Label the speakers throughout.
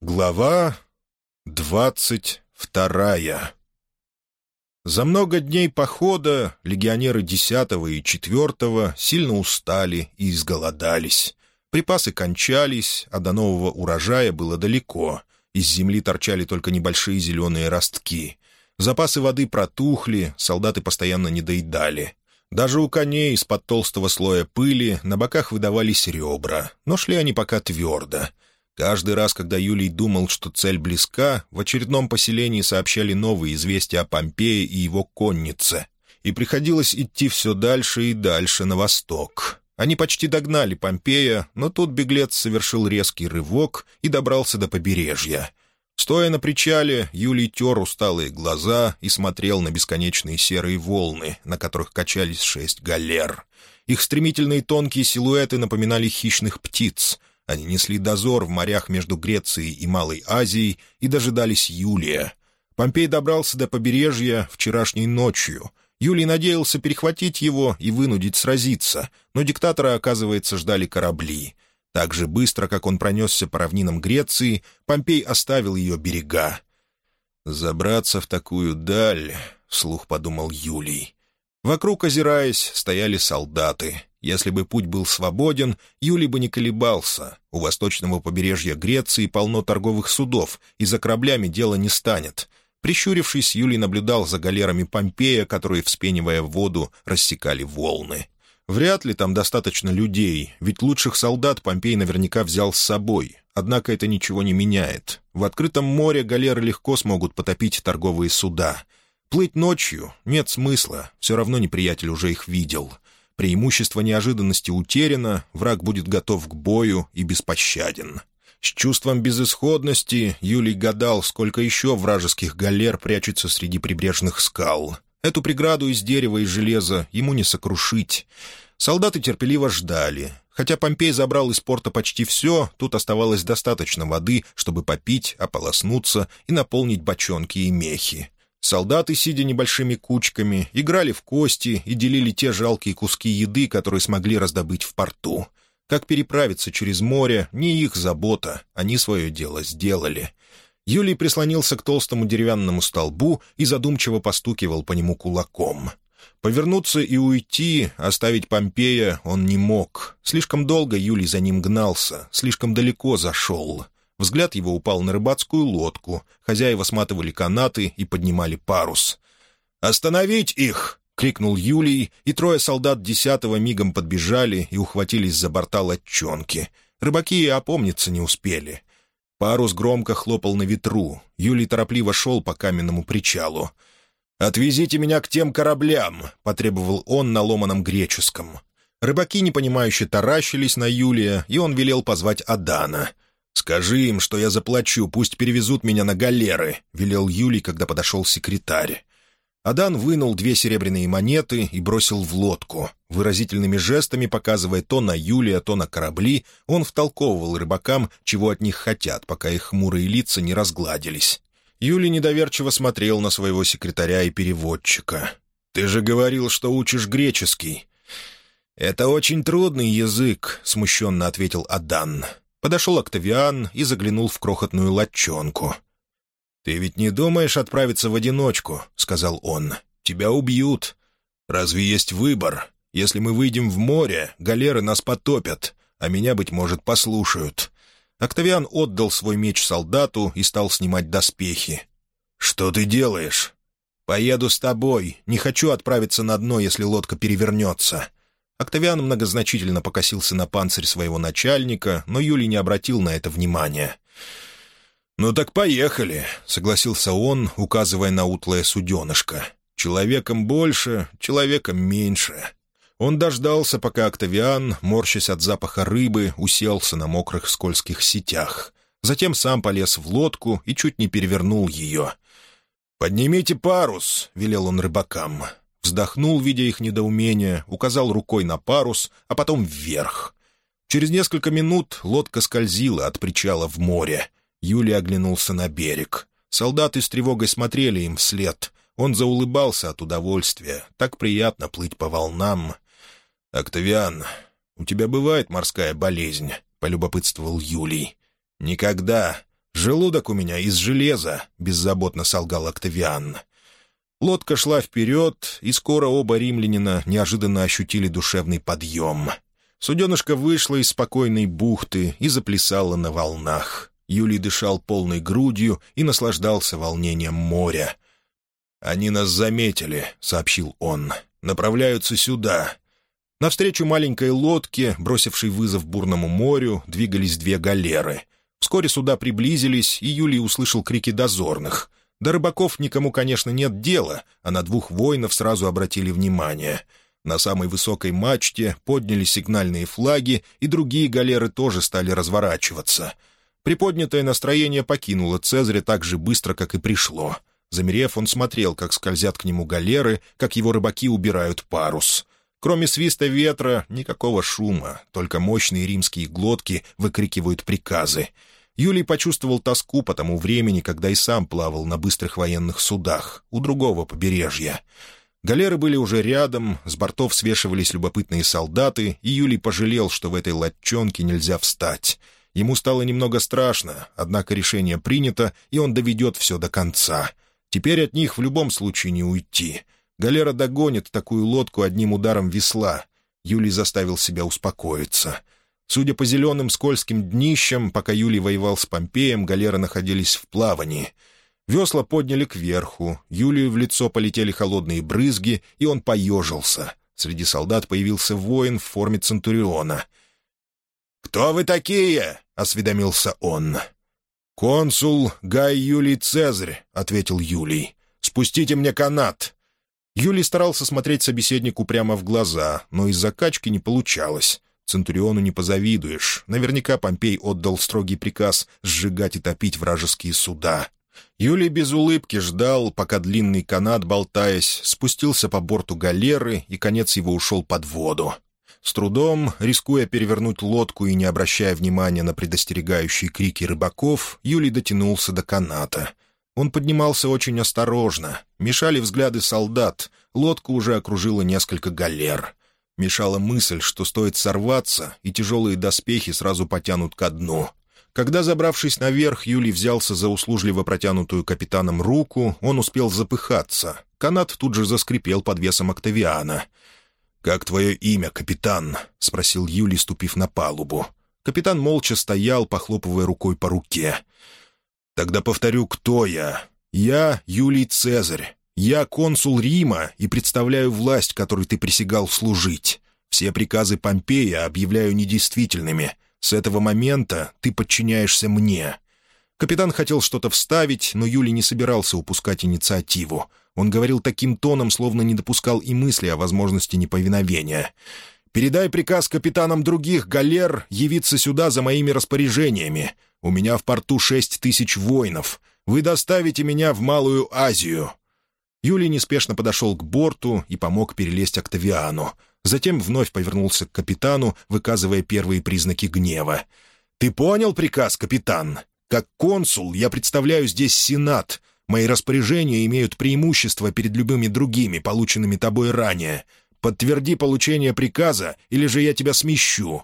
Speaker 1: Глава двадцать вторая За много дней похода легионеры десятого и четвертого сильно устали и изголодались. Припасы кончались, а до нового урожая было далеко. Из земли торчали только небольшие зеленые ростки. Запасы воды протухли, солдаты постоянно недоедали. Даже у коней из-под толстого слоя пыли на боках выдавались ребра, но шли они пока твердо — Каждый раз, когда Юлий думал, что цель близка, в очередном поселении сообщали новые известия о Помпее и его коннице. И приходилось идти все дальше и дальше на восток. Они почти догнали Помпея, но тут беглец совершил резкий рывок и добрался до побережья. Стоя на причале, Юлий тер усталые глаза и смотрел на бесконечные серые волны, на которых качались шесть галер. Их стремительные тонкие силуэты напоминали хищных птиц — они несли дозор в морях между Грецией и Малой Азией и дожидались Юлия. Помпей добрался до побережья вчерашней ночью. Юлий надеялся перехватить его и вынудить сразиться, но диктатора, оказывается, ждали корабли. Так же быстро, как он пронесся по равнинам Греции, Помпей оставил ее берега. «Забраться в такую даль», — вслух подумал Юлий. Вокруг, озираясь, стояли солдаты. Если бы путь был свободен, Юлий бы не колебался. У восточного побережья Греции полно торговых судов, и за кораблями дело не станет. Прищурившись, Юлий наблюдал за галерами Помпея, которые, вспенивая воду, рассекали волны. Вряд ли там достаточно людей, ведь лучших солдат Помпей наверняка взял с собой. Однако это ничего не меняет. В открытом море галеры легко смогут потопить торговые суда. Плыть ночью нет смысла, все равно неприятель уже их видел. Преимущество неожиданности утеряно, враг будет готов к бою и беспощаден. С чувством безысходности Юлий гадал, сколько еще вражеских галер прячется среди прибрежных скал. Эту преграду из дерева и железа ему не сокрушить. Солдаты терпеливо ждали. Хотя Помпей забрал из порта почти все, тут оставалось достаточно воды, чтобы попить, ополоснуться и наполнить бочонки и мехи. Солдаты, сидя небольшими кучками, играли в кости и делили те жалкие куски еды, которые смогли раздобыть в порту. Как переправиться через море — не их забота, они свое дело сделали. Юлий прислонился к толстому деревянному столбу и задумчиво постукивал по нему кулаком. Повернуться и уйти, оставить Помпея он не мог. Слишком долго Юлий за ним гнался, слишком далеко зашел — Взгляд его упал на рыбацкую лодку. Хозяева сматывали канаты и поднимали парус. «Остановить их!» — крикнул Юлий, и трое солдат десятого мигом подбежали и ухватились за борта лодчонки. Рыбаки и опомниться не успели. Парус громко хлопал на ветру. Юлий торопливо шел по каменному причалу. «Отвезите меня к тем кораблям!» — потребовал он на ломаном греческом. Рыбаки, непонимающе, таращились на Юлия, и он велел позвать Адана — «Скажи им, что я заплачу, пусть перевезут меня на галеры», — велел Юлий, когда подошел секретарь. Адан вынул две серебряные монеты и бросил в лодку. Выразительными жестами, показывая то на Юлия, то на корабли, он втолковывал рыбакам, чего от них хотят, пока их хмурые лица не разгладились. Юлий недоверчиво смотрел на своего секретаря и переводчика. «Ты же говорил, что учишь греческий». «Это очень трудный язык», — смущенно ответил Адан. Подошел Октавиан и заглянул в крохотную латчонку. «Ты ведь не думаешь отправиться в одиночку?» — сказал он. «Тебя убьют. Разве есть выбор? Если мы выйдем в море, галеры нас потопят, а меня, быть может, послушают». Октавиан отдал свой меч солдату и стал снимать доспехи. «Что ты делаешь?» «Поеду с тобой. Не хочу отправиться на дно, если лодка перевернется. Октавиан многозначительно покосился на панцирь своего начальника, но Юлий не обратил на это внимания. «Ну так поехали», — согласился он, указывая на утлое суденышко. «Человеком больше, человеком меньше». Он дождался, пока Октавиан, морщась от запаха рыбы, уселся на мокрых скользких сетях. Затем сам полез в лодку и чуть не перевернул ее. «Поднимите парус», — велел он рыбакам вздохнул, видя их недоумение, указал рукой на парус, а потом вверх. Через несколько минут лодка скользила от причала в море. Юлий оглянулся на берег. Солдаты с тревогой смотрели им вслед. Он заулыбался от удовольствия. Так приятно плыть по волнам. «Октавиан, у тебя бывает морская болезнь?» — полюбопытствовал Юлий. «Никогда. «Желудок у меня из железа», — беззаботно солгал Октавиан. Лодка шла вперед, и скоро оба римлянина неожиданно ощутили душевный подъем. Суденышко вышло из спокойной бухты и заплясало на волнах. Юлий дышал полной грудью и наслаждался волнением моря. «Они нас заметили», — сообщил он. «Направляются сюда». Навстречу маленькой лодке, бросившей вызов бурному морю, двигались две галеры. Вскоре суда приблизились, и Юлий услышал крики дозорных. До рыбаков никому, конечно, нет дела, а на двух воинов сразу обратили внимание. На самой высокой мачте подняли сигнальные флаги, и другие галеры тоже стали разворачиваться. Приподнятое настроение покинуло Цезаря так же быстро, как и пришло. Замерев, он смотрел, как скользят к нему галеры, как его рыбаки убирают парус — Кроме свиста ветра, никакого шума, только мощные римские глотки выкрикивают приказы. Юлий почувствовал тоску по тому времени, когда и сам плавал на быстрых военных судах, у другого побережья. Галеры были уже рядом, с бортов свешивались любопытные солдаты, и Юлий пожалел, что в этой латчонке нельзя встать. Ему стало немного страшно, однако решение принято, и он доведет все до конца. Теперь от них в любом случае не уйти — Галера догонит такую лодку одним ударом весла. Юлий заставил себя успокоиться. Судя по зеленым скользким днищам, пока Юлий воевал с Помпеем, галеры находились в плавании. Весла подняли кверху, Юлию в лицо полетели холодные брызги, и он поежился. Среди солдат появился воин в форме Центуриона. «Кто вы такие?» — осведомился он. «Консул Гай Юлий Цезарь», — ответил Юлий. «Спустите мне канат». Юлий старался смотреть собеседнику прямо в глаза, но из-за качки не получалось. Центуриону не позавидуешь. Наверняка Помпей отдал строгий приказ сжигать и топить вражеские суда. Юлий без улыбки ждал, пока длинный канат, болтаясь, спустился по борту галеры, и конец его ушел под воду. С трудом, рискуя перевернуть лодку и не обращая внимания на предостерегающие крики рыбаков, Юлий дотянулся до каната — он поднимался очень осторожно. Мешали взгляды солдат. Лодку уже окружило несколько галер. Мешала мысль, что стоит сорваться, и тяжелые доспехи сразу потянут ко дну. Когда, забравшись наверх, Юлий взялся за услужливо протянутую капитаном руку, он успел запыхаться. Канат тут же заскрипел под весом Октавиана. «Как твое имя, капитан?» — спросил Юлий, ступив на палубу. Капитан молча стоял, похлопывая рукой по руке. Тогда повторю, кто я. Я Юлий Цезарь. Я консул Рима и представляю власть, которой ты присягал служить. Все приказы Помпея объявляю недействительными. С этого момента ты подчиняешься мне». Капитан хотел что-то вставить, но Юлий не собирался упускать инициативу. Он говорил таким тоном, словно не допускал и мысли о возможности неповиновения. «Передай приказ капитанам других галер явиться сюда за моими распоряжениями. У меня в порту шесть тысяч воинов. Вы доставите меня в Малую Азию». Юлий неспешно подошел к борту и помог перелезть Октавиану. Затем вновь повернулся к капитану, выказывая первые признаки гнева. «Ты понял приказ, капитан? Как консул я представляю здесь Сенат. Мои распоряжения имеют преимущество перед любыми другими, полученными тобой ранее. Подтверди получение приказа, или же я тебя смещу.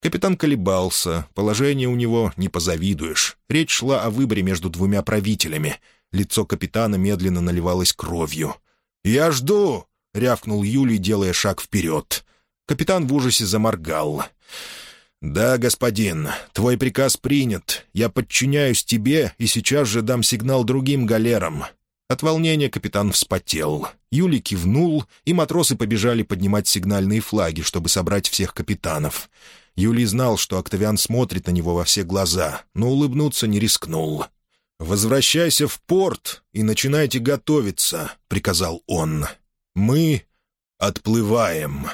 Speaker 1: Капитан колебался, положение у него не позавидуешь. Речь шла о выборе между двумя правителями. Лицо капитана медленно наливалось кровью. «Я жду!» — рявкнул Юлий, делая шаг вперед. Капитан в ужасе заморгал. «Да, господин, твой приказ принят. Я подчиняюсь тебе и сейчас же дам сигнал другим галерам». От волнения капитан вспотел. Юлий кивнул, и матросы побежали поднимать сигнальные флаги, чтобы собрать всех капитанов. Юлий знал, что Октавиан смотрит на него во все глаза, но улыбнуться не рискнул. «Возвращайся в порт и начинайте готовиться», — приказал он. «Мы отплываем».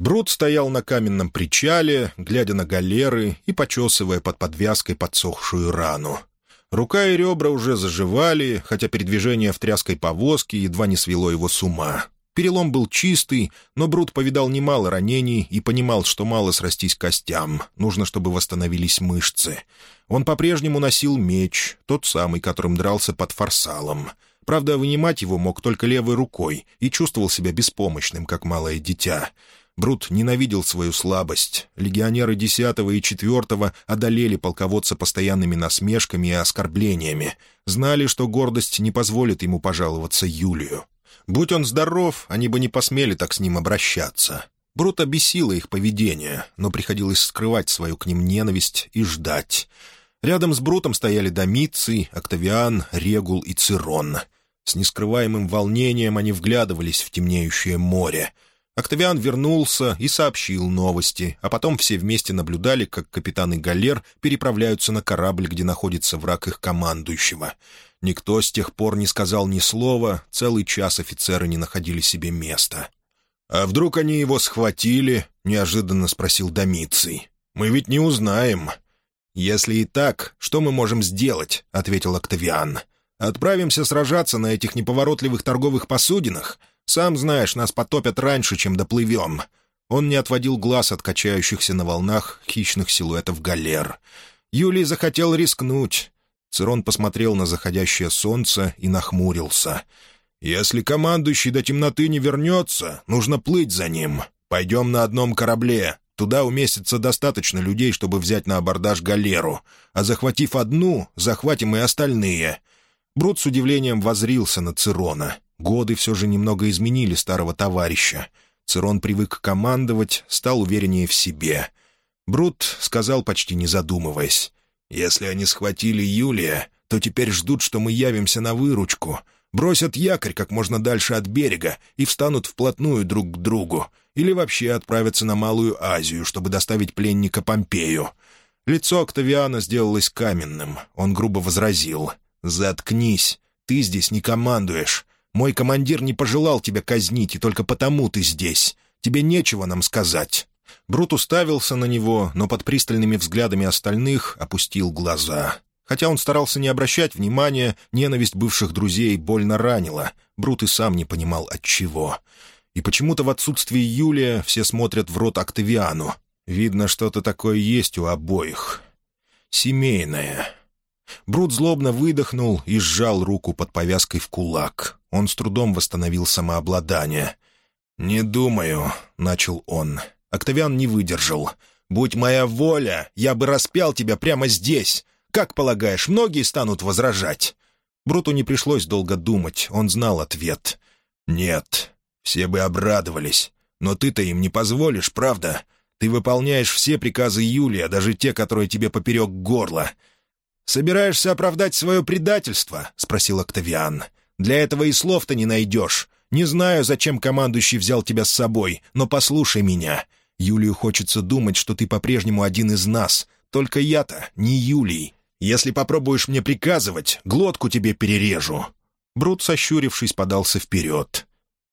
Speaker 1: Брут стоял на каменном причале, глядя на галеры и почесывая под подвязкой подсохшую рану. Рука и ребра уже заживали, хотя передвижение в тряской повозке едва не свело его с ума. Перелом был чистый, но Брут повидал немало ранений и понимал, что мало срастись костям, нужно, чтобы восстановились мышцы. Он по-прежнему носил меч, тот самый, которым дрался под форсалом. Правда, вынимать его мог только левой рукой и чувствовал себя беспомощным, как малое дитя. Брут ненавидел свою слабость. Легионеры десятого и четвертого одолели полководца постоянными насмешками и оскорблениями. Знали, что гордость не позволит ему пожаловаться Юлию. Будь он здоров, они бы не посмели так с ним обращаться. Брут обесило их поведение, но приходилось скрывать свою к ним ненависть и ждать. Рядом с Брутом стояли Домиций, Октавиан, Регул и Цирон. С нескрываемым волнением они вглядывались в темнеющее море. Октавиан вернулся и сообщил новости, а потом все вместе наблюдали, как капитаны галер переправляются на корабль, где находится враг их командующего. Никто с тех пор не сказал ни слова, целый час офицеры не находили себе места. «А вдруг они его схватили?» — неожиданно спросил Домиций. «Мы ведь не узнаем». «Если и так, что мы можем сделать?» — ответил Октавиан. «Отправимся сражаться на этих неповоротливых торговых посудинах? Сам знаешь, нас потопят раньше, чем доплывем». Он не отводил глаз от качающихся на волнах хищных силуэтов галер. Юлий захотел рискнуть. Цирон посмотрел на заходящее солнце и нахмурился — «Если командующий до темноты не вернется, нужно плыть за ним. Пойдем на одном корабле. Туда уместится достаточно людей, чтобы взять на абордаж галеру. А захватив одну, захватим и остальные». Брут с удивлением возрился на Цирона. Годы все же немного изменили старого товарища. Цирон привык командовать, стал увереннее в себе. Брут сказал, почти не задумываясь. «Если они схватили Юлия, то теперь ждут, что мы явимся на выручку бросят якорь как можно дальше от берега и встанут вплотную друг к другу, или вообще отправятся на Малую Азию, чтобы доставить пленника Помпею. Лицо Октавиана сделалось каменным. Он грубо возразил. «Заткнись. Ты здесь не командуешь. Мой командир не пожелал тебя казнить, и только потому ты здесь. Тебе нечего нам сказать». Брут уставился на него, но под пристальными взглядами остальных опустил глаза. Хотя он старался не обращать внимания, ненависть бывших друзей больно ранила. Брут и сам не понимал, от чего. И почему-то в отсутствии Юлия все смотрят в рот Октавиану. Видно, что-то такое есть у обоих. Семейное. Брут злобно выдохнул и сжал руку под повязкой в кулак. Он с трудом восстановил самообладание. «Не думаю», — начал он. Октавиан не выдержал. «Будь моя воля, я бы распял тебя прямо здесь. Как полагаешь, многие станут возражать?» Бруту не пришлось долго думать, он знал ответ. «Нет, все бы обрадовались. Но ты-то им не позволишь, правда? Ты выполняешь все приказы Юлия, даже те, которые тебе поперек горла». «Собираешься оправдать свое предательство?» — спросил Октавиан. «Для этого и слов-то не найдешь. Не знаю, зачем командующий взял тебя с собой, но послушай меня. Юлию хочется думать, что ты по-прежнему один из нас. Только я-то не Юлий. Если попробуешь мне приказывать, глотку тебе перережу». Брут, сощурившись, подался вперед.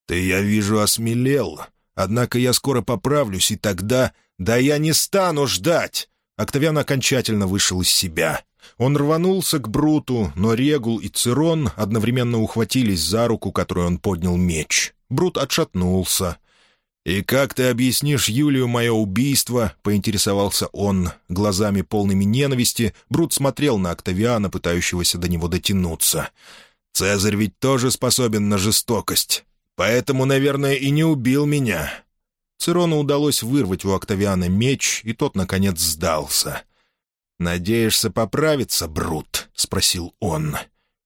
Speaker 1: «Ты, я вижу, осмелел. Однако я скоро поправлюсь, и тогда...» «Да я не стану ждать!» Октавиан окончательно вышел из себя. Он рванулся к Бруту, но Регул и Цирон одновременно ухватились за руку, которую он поднял меч. Брут отшатнулся. «И как ты объяснишь Юлию мое убийство?» — поинтересовался он. Глазами полными ненависти Брут смотрел на Октавиана, пытающегося до него дотянуться. «Цезарь ведь тоже способен на жестокость. Поэтому, наверное, и не убил меня». Цирону удалось вырвать у Октавиана меч, и тот, наконец, сдался. «Надеешься поправиться, Брут?» — спросил он.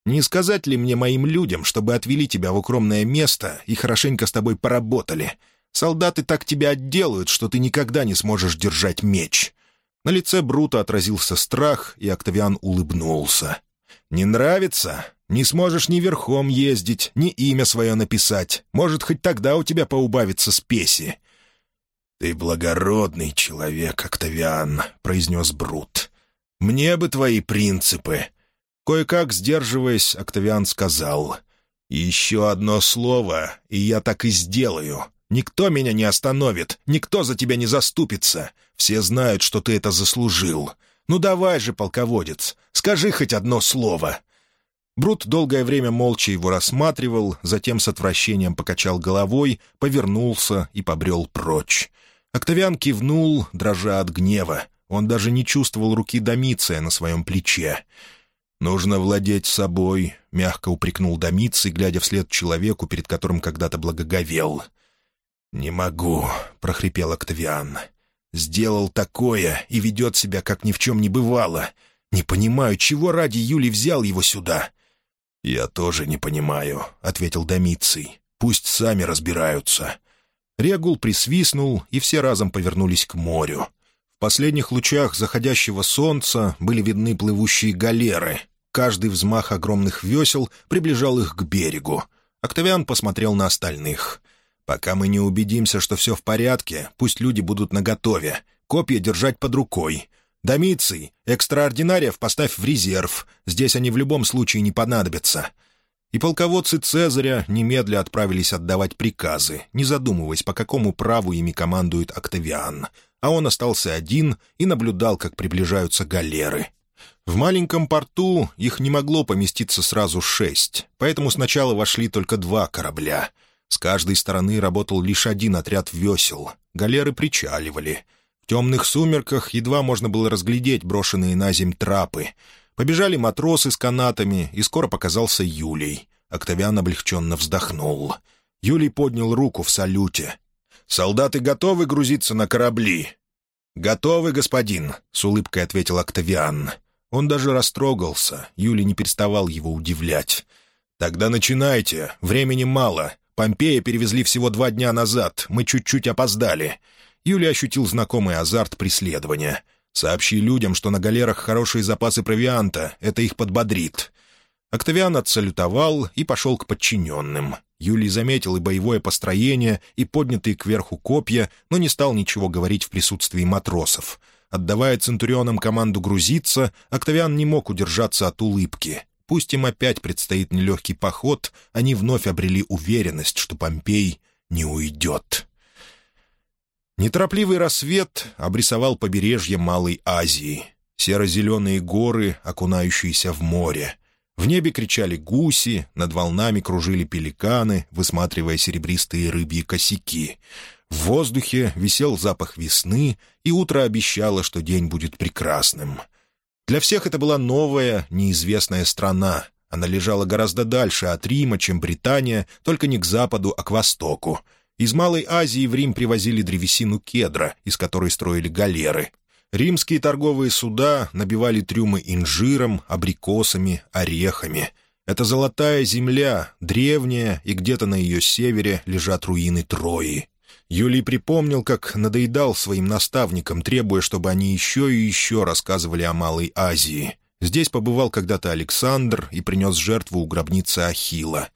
Speaker 1: «Не сказать ли мне моим людям, чтобы отвели тебя в укромное место и хорошенько с тобой поработали?» Солдаты так тебя отделают, что ты никогда не сможешь держать меч». На лице Брута отразился страх, и Октавиан улыбнулся. «Не нравится? Не сможешь ни верхом ездить, ни имя свое написать. Может, хоть тогда у тебя поубавится спеси». «Ты благородный человек, Октавиан», — произнес Брут. «Мне бы твои принципы». Кое-как, сдерживаясь, Октавиан сказал. «Еще одно слово, и я так и сделаю. Никто меня не остановит, никто за тебя не заступится. Все знают, что ты это заслужил. Ну давай же, полководец, скажи хоть одно слово». Брут долгое время молча его рассматривал, затем с отвращением покачал головой, повернулся и побрел прочь. Октавиан кивнул, дрожа от гнева. Он даже не чувствовал руки Домиция на своем плече. «Нужно владеть собой», — мягко упрекнул Домиций, глядя вслед человеку, перед которым когда-то благоговел. «Не могу», — прохрипел Октавиан. «Сделал такое и ведет себя, как ни в чем не бывало. Не понимаю, чего ради Юли взял его сюда». «Я тоже не понимаю», — ответил Домиций. «Пусть сами разбираются». Регул присвистнул, и все разом повернулись к морю. Последних лучах заходящего солнца были видны плывущие галеры. Каждый взмах огромных весел приближал их к берегу. Октавиан посмотрел на остальных. «Пока мы не убедимся, что все в порядке, пусть люди будут наготове. Копья держать под рукой. Домиций, экстраординариев поставь в резерв. Здесь они в любом случае не понадобятся». И полководцы Цезаря немедля отправились отдавать приказы, не задумываясь, по какому праву ими командует Октавиан. А он остался один и наблюдал, как приближаются галеры. В маленьком порту их не могло поместиться сразу шесть, поэтому сначала вошли только два корабля. С каждой стороны работал лишь один отряд весел. Галеры причаливали. В темных сумерках едва можно было разглядеть брошенные на земь трапы — Побежали матросы с канатами, и скоро показался Юлий. Октавиан облегченно вздохнул. Юлий поднял руку в салюте. «Солдаты готовы грузиться на корабли?» «Готовы, господин», — с улыбкой ответил Октавиан. Он даже растрогался, Юлий не переставал его удивлять. «Тогда начинайте, времени мало. Помпея перевезли всего два дня назад, мы чуть-чуть опоздали». Юлий ощутил знакомый азарт преследования — Сообщи людям, что на галерах хорошие запасы провианта, это их подбодрит». Октавиан отсалютовал и пошел к подчиненным. Юлий заметил и боевое построение, и поднятые кверху копья, но не стал ничего говорить в присутствии матросов. Отдавая центурионам команду грузиться, Октавиан не мог удержаться от улыбки. Пусть им опять предстоит нелегкий поход, они вновь обрели уверенность, что Помпей не уйдет. Неторопливый рассвет обрисовал побережье Малой Азии. Серо-зеленые горы, окунающиеся в море. В небе кричали гуси, над волнами кружили пеликаны, высматривая серебристые рыбьи косяки. В воздухе висел запах весны, и утро обещало, что день будет прекрасным. Для всех это была новая, неизвестная страна. Она лежала гораздо дальше от Рима, чем Британия, только не к западу, а к востоку — из Малой Азии в Рим привозили древесину кедра, из которой строили галеры. Римские торговые суда набивали трюмы инжиром, абрикосами, орехами. Это золотая земля, древняя, и где-то на ее севере лежат руины Трои. Юлий припомнил, как надоедал своим наставникам, требуя, чтобы они еще и еще рассказывали о Малой Азии. Здесь побывал когда-то Александр и принес жертву у гробницы Ахила.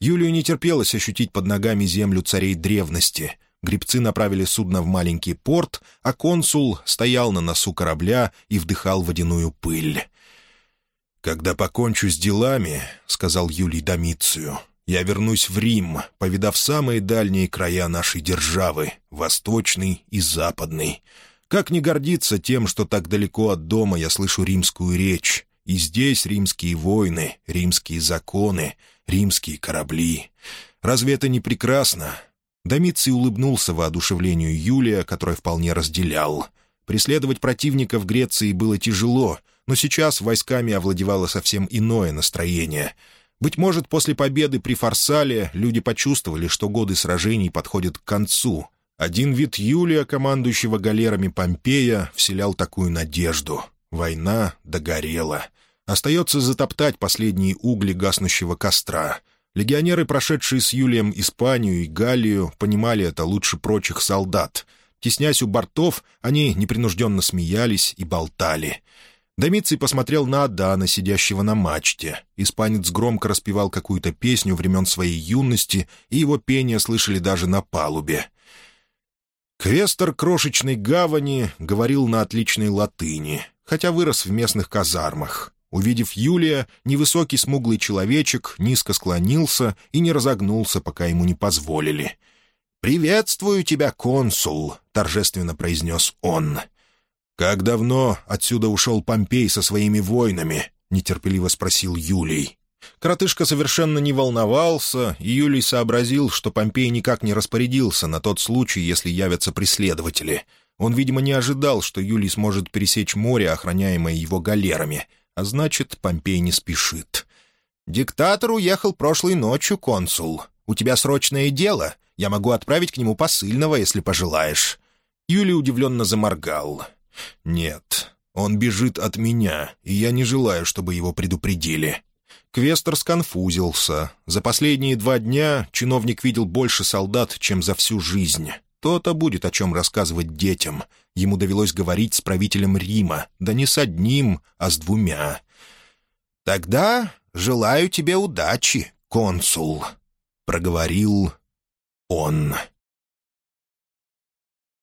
Speaker 1: Юлию не терпелось ощутить под ногами землю царей древности. Гребцы направили судно в маленький порт, а консул стоял на носу корабля и вдыхал водяную пыль. «Когда покончу с делами», — сказал Юлий Домицию, — «я вернусь в Рим, повидав самые дальние края нашей державы, восточный и западный. Как не гордиться тем, что так далеко от дома я слышу римскую речь, и здесь римские войны, римские законы, римские корабли. Разве это не прекрасно?» Домиций улыбнулся воодушевлению Юлия, которое вполне разделял. Преследовать противника в Греции было тяжело, но сейчас войсками овладевало совсем иное настроение. Быть может, после победы при Фарсале люди почувствовали, что годы сражений подходят к концу. Один вид Юлия, командующего галерами Помпея, вселял такую надежду. Война догорела. Остается затоптать последние угли гаснущего костра. Легионеры, прошедшие с Юлием Испанию и Галлию, понимали это лучше прочих солдат. Теснясь у бортов, они непринужденно смеялись и болтали. Домиций посмотрел на Адана, сидящего на мачте. Испанец громко распевал какую-то песню времен своей юности, и его пение слышали даже на палубе. Квестер крошечной гавани говорил на отличной латыни, хотя вырос в местных казармах. Увидев Юлия, невысокий смуглый человечек низко склонился и не разогнулся, пока ему не позволили. «Приветствую тебя, консул», — торжественно произнес он. «Как давно отсюда ушел Помпей со своими воинами?» — нетерпеливо спросил Юлий. Коротышка совершенно не волновался, и Юлий сообразил, что Помпей никак не распорядился на тот случай, если явятся преследователи. Он, видимо, не ожидал, что Юлий сможет пересечь море, охраняемое его галерами — а значит, Помпей не спешит. «Диктатор уехал прошлой ночью, консул. У тебя срочное дело. Я могу отправить к нему посыльного, если пожелаешь». Юлий удивленно заморгал. «Нет, он бежит от меня, и я не желаю, чтобы его предупредили». Квестер сконфузился. За последние два дня чиновник видел больше солдат, чем за всю жизнь. То-то будет о чем рассказывать детям. Ему довелось говорить с правителем Рима, да не с одним, а с двумя. «Тогда желаю тебе удачи, консул», — проговорил он.